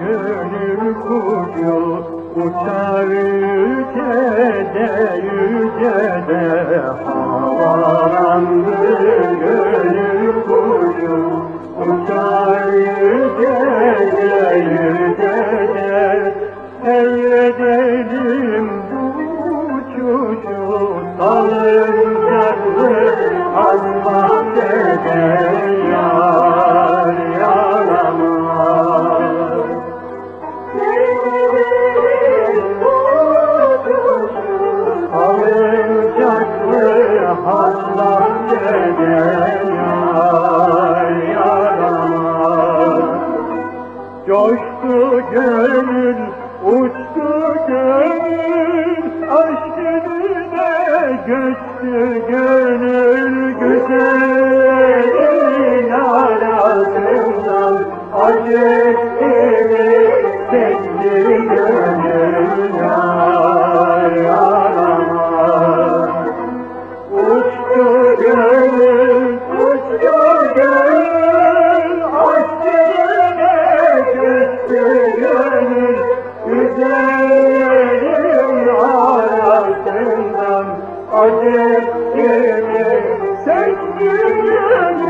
gönül kuyu uçar ülkede ülkede havalandı gönül kuyu uçar ülkede ülkede elledelim bu uçuşu salın canlı Coştu gönül, uçtu gönül, aşk eline göçtü gönül güzelin arasından acı acı sevdi gönül.